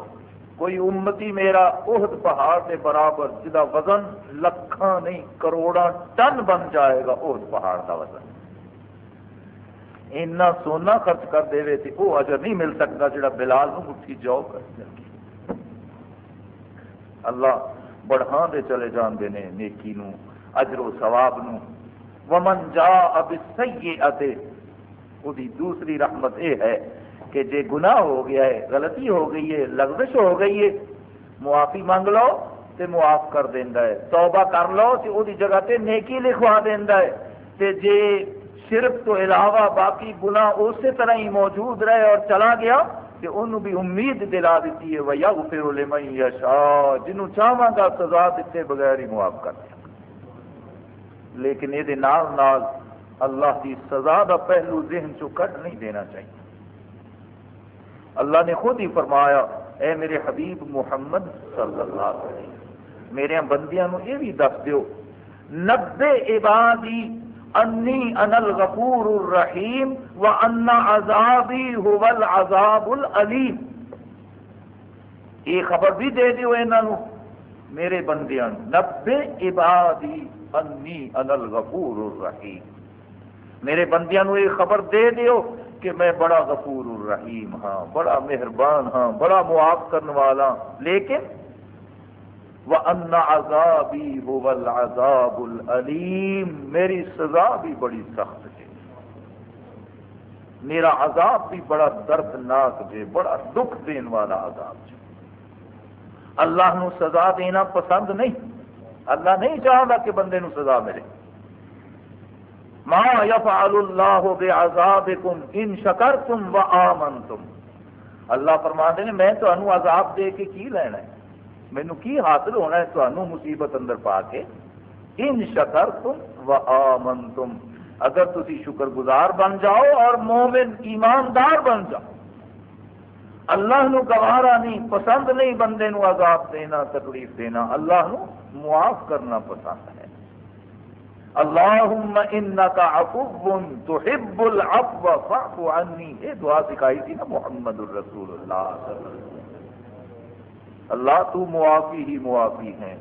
کوئی امتی میرا اہد پہاڑ کے برابر جدا وزن لکھاں نہیں کروڑا ٹن بن جائے گا اہد پہاڑ کا وزن۔ اینا سونا خرچ کر دے تو وہ اجر نہیں مل سکتا جڑا بلال نو مٹھی جو کر اللہ بڑھا دے چلے جاندے نے، نیکی نو، اجر و ثواب نو۔ ومن جا اب سیئتے وہ دوسری رحمت یہ ہے کہ جے گناہ ہو گیا ہے، غلطی ہو گئی ہے، لغزش ہو گئی ہے، معافی مانگ لو تے معاف کر دینا ہے۔ توبہ کر لو تے وہ جگہ تے نیکی لکھوا دینا ہے۔ تے جے شرک تو علاوہ باقی گناہ اسی طرح ہی موجود رہے اور چلا گیا کہ انہوں بھی امید دلا دیتی ہے ویا پھر لمن یشا جنوں چاہواں گا سزا دیتے بغیر ہی معاف کر دیا۔ لیکن یہ نال نال اللہ کی سزا کا پہلو ذہن چو کٹ نہیں دینا چاہیے۔ اللہ نے خود ہی فرمایا، اے میرے حبیب محمد صلی اللہ علیہ وسلم، میرے بندیاں نو یہ بھی دس دیو، نبے عبادی انی ان الغفور الرحیم و ان عذابی هو العذاب العلیم۔ یہ خبر بھی دے دیو انہوں میرے بندیاں نبے عبادی انی ان الغفور الرحیم۔ میرے بندیاں نو یہ خبر دے دیو کہ میں بڑا غفور الرحیم ہاں بڑا مہربان ہاں بڑا معاف کرنے والا ہاں۔ لیکن وَأَنَّ عَذَابِي هُوَ الْعَذَابُ الْأَلِيمُ، میری سزا بھی بڑی سخت ہے۔ میرا عذاب بھی بڑا دردناک ہے، بڑا دکھ دین والا عذاب ہے۔ اللہ نو سزا دینا پسند نہیں۔ اللہ نہیں چاہتا کہ بندے نو سزا ملے۔ ما یفعل اللہ بعذابکم ان شکرتم و آمنتم اللہ فرماتے ہیں میں تو عذاب دے کے کی لینا ہے؟ مینو کی حاصل ہونا ہے؟ تو مصیبت اندر پا کے۔ ان شکرتم و آمنتم اگر تسی شکر گزار بن جاؤ اور مومن ایماندار بن جاؤ۔ اللہ نو گوارا نہیں، پسند نہیں بندے نو عذاب دینا، تکلیف دینا، اللہ نو معاف کرنا پسند ہے۔ اللہم انکا عفو تحب العفو فاعف عنی یہ دعا سکھائی تھی نا محمد الرسول اللہ صلی اللہ علیہ وسلم۔ اللہ تو معافی ہی معافی ہے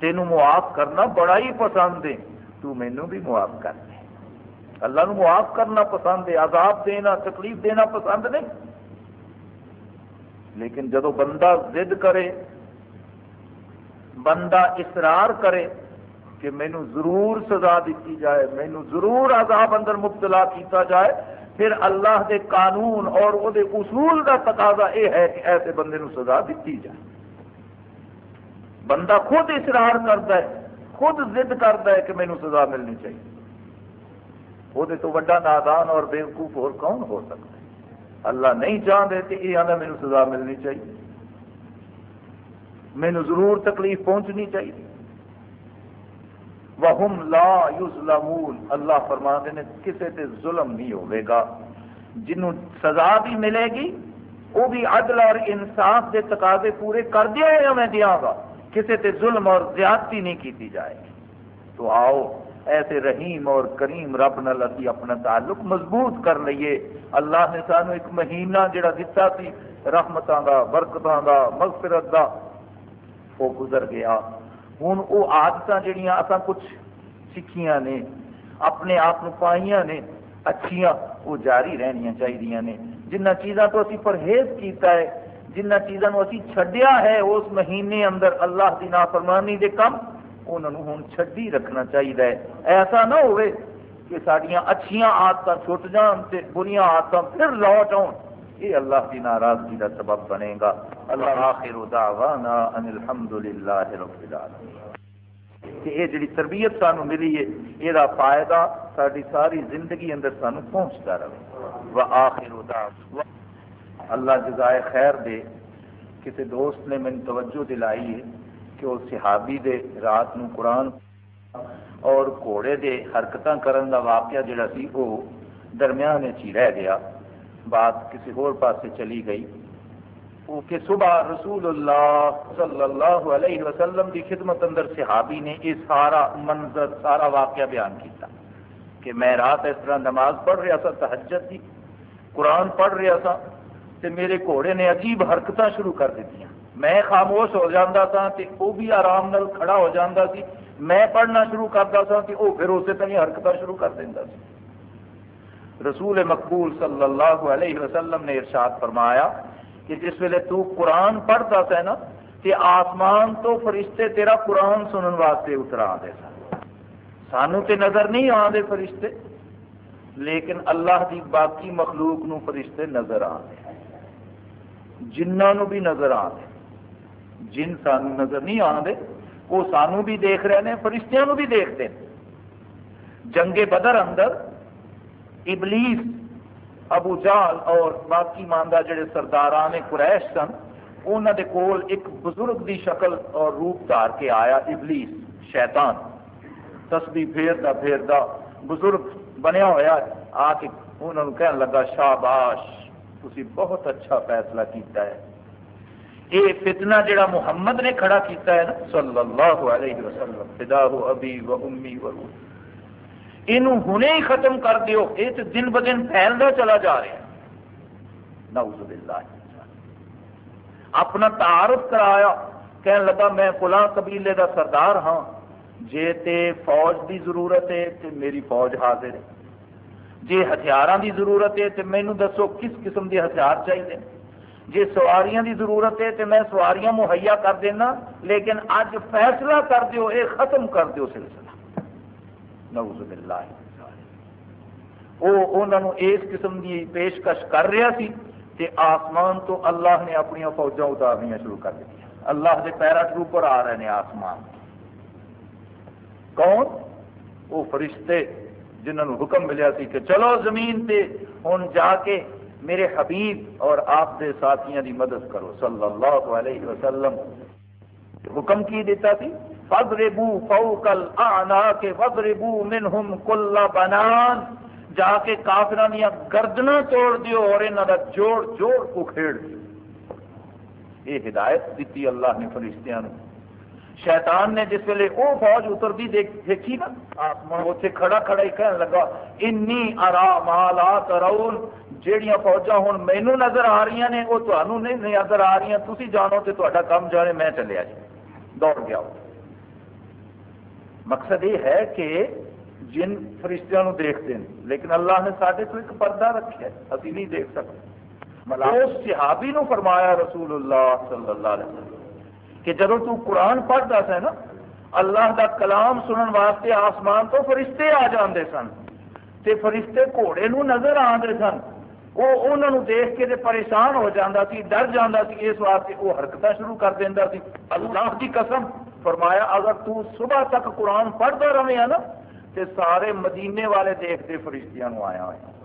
تینوں معاف کرنا بڑا ہی پسند ہے۔ تو مینوں بھی معاف کر دے۔ اللہ نو معاف کرنا پسند ہے، عذاب دینا، تکلیف دینا پسند نہیں۔ لیکن جدو بندہ ضد کرے، بندہ اصرار کرے کہ مینو ضرور سزا دیتی جائے، مینو ضرور عذاب اندر مبتلا کیتا جائے۔ پھر اللہ دے قانون اور وہ دے اصول کا تقاضا یہ ہے کہ ایسے بندے نو سزا دیتی جائے۔ بندہ خود اصرار کرتا ہے، خود ضد کرتا ہے کہ مینو سزا ملنی چاہیے۔ وہ تو وڈا نادان اور بےوقوف اور کون ہو سکتا ہے؟ اللہ نہیں چاہتے کہ یہ آدھا مینو سزا ملنی چاہیے۔ مینو ضرور تکلیف پہنچنی چاہیے۔ وہم لا یظلمون اللہ فرماتے ہیں، کسے تے ظلم نہیں ہوئے گا۔ جنہوں سزا بھی ملے گی، وہ بھی عدل اور انصاف دے تقاضے پورے کر دیا ہوا میں دیا گا؟ کسی تے ظلم اور زیادتی نہیں کی جائے گی۔ تو آؤ، ایسے رحیم اور کریم رب نال اسی اپنا تعلق مضبوط کر لیے اللہ نے سانو ایک مہینہ جڑا دتا سی، رحمتاں دا، برکتاں دا، مغفرت دا، وہ گزر گیا۔ ہوں وہ آدت جہیا اصا کچھ سیکھیاں نے اپنے آپ پائیاں نے اچھیاں وہ جاری رہنیاں چاہیے نے جنہ چیزاں تو اسی پرہیز کیتا ہے جنہ چیزوں اسی چھڈیا ہے اس مہینے اندر اللہ کی نافرمانی دے کم انہوں ہوں چڈی رکھنا چاہیے ایسا نہ ہوئے کہ سڈیا اچھیاں آدت چھٹ جان تے بریاں آدت پھر لوٹ آن یہ اللہ کی ناراضگی کا سبب بنے گا۔ اللہ آخر دعوانا ان الحمد للہ رب العالمین۔ کہ یہ جڑی تربیت سانو ملی ہے یہ فائدہ ساری ساری زندگی اندر سانو پہنچتا رہے۔ و آخر دعوانا۔ اللہ جزائے خیر دے۔ کسی دوست نے من توجہ دلائی ہے کہ وہ صحابی دے رات نو قرآن اور گھوڑے دے حرکتاں کرن دا واقعہ جڑا سی وہ درمیان چی رہ گیا۔ بات کسی اور پاس سے چلی گئی، وہ کہ صبح رسول اللہ صلی اللہ علیہ وسلم کی خدمت اندر صحابی نے یہ سارا منظر، سارا واقعہ بیان کیتا کہ میں رات اس طرح نماز پڑھ رہا تھا تحجت کی قرآن پڑھ رہا تھا تو میرے گھوڑے نے عجیب حرکت شروع کر دیتی میں خاموش ہو جاتا تھا کہ وہ بھی آرام نال کھڑا ہو جاتا سی۔ میں پڑھنا شروع کرتا تھا کہ وہ پھر اسے طرح حرکت شروع کر دینا سی۔ رسول مقبول صلی اللہ علیہ وسلم نے ارشاد فرمایا کہ جس ویلے تو قرآن پڑھتا تھا نا، کہ آسمان تو فرشتے تیرا قرآن سنن واسطے اتر آتے سن۔ سانو تے نظر نہیں آتے فرشتے، لیکن اللہ دی باقی مخلوق نو فرشتے نظر آتے جنہوں بھی نظر آتے جن سان نظر نہیں آتے وہ سانو بھی دیکھ رہے ہیں فرشتوں بھی دیکھتے ہیں۔ جنگ بدر اندر ابلیس، ابو جال اور باقی ماندہ جڑے سرداران قریش سن انہوں دے کول ایک بزرگ دی شکل اور روپ دار کے آیا ابلیس، شیطان۔ تسبیح پھیرتا پھیرتا بزرگ بنیا ہوا آ کے انہوں نے کہنے لگا، شاباش تھی بہت اچھا فیصلہ کیتا ہے۔ یہ فتنہ جڑا محمد نے کھڑا کیتا ہے نا، صلی اللہ علیہ وسلم فدا ابی و امی و روح۔ یہ ہنے ہی ختم کر دیو یہ تو دن ب دن پھیلتا چلا جا رہا ہے۔ نعوذ باللہ۔ اپنا تعارف کرایا کہنے لگا، میں فلاں قبیلے دا سردار ہاں جے تے فوج دی ضرورت ہے تے میری فوج حاضر ہے۔ جے ہتھیاراں دی ضرورت ہے تے مینوں دسو کس قسم دے ہتھیار چاہیے جی سواریاں دی ضرورت ہے تو میں سواریاں مہیا کر دینا، لیکن اج فیصلہ کر دیو، اے ختم کر دیو سلسلہ۔ نعوذ باللہ. وہ انہوں اس قسم کی پیشکش کر رہا سی کہ آسمان تو اللہ نے اپنی فوجاں اتارنیاں شروع کر دی اللہ کے پیرا ٹروپر آ رہے ہیں آسمان. کون؟ وہ فرشتے جنہوں نے حکم ملیا سی کہ چلو زمین پہ ہوں جا کے میرے حبیب اور آپ کے ساتھیوں کی مدد کرو. صلی اللہ علیہ وسلم. حکم کی دیتا تھی فضربو فوق الاعناق فضربو منہم کل بنان۔ جا کے کافران دیا گردنا توڑ دیو اور انہوں کا جوڑ جوڑ کو کھیڑ دیو۔ یہ ہدایت دیتی اللہ نے فرشتیاں شیطان نے جس ویلے وہ فوج اترتی دیکھی نا آسمان اتنے کھڑا کھڑا ہی کہنے لگا، انی ارا مالا ترون۔ جہیا فوجا ہوں مینو نظر آ رہی نے وہ تمہوں نہیں نظر آ رہی تھی جانو تو تا کام جانے میں چلیا جی دوڑ گیا۔ مقصد یہ ہے کہ جن فرشتوں دیکھتے ہیں لیکن اللہ نے سارے تو ایک پردہ رکھا ابھی نہیں دیکھ سکتے۔ اس صحابی نو فرمایا رسول اللہ صلی اللہ علیہ وسلم کہ جب تو قرآن پڑھتا سا نا اللہ دا کلام سنن واسطے آسمان تو فرشتے آ جاندے سن۔ تے فرشتے گھوڑے نو نظر آتے سن۔ وہ انہوں دیکھ کے پریشان ہو جاتا سی ڈر جانا سی اس واسطے وہ حرکت شروع کر دینا سی۔ اللہ کی قسم۔ فرمایا، اگر تو صبح تک قرآن پڑھتا رہے نا تو سارے مدینے والے دیکھتے فرشتیاں آیا ہوا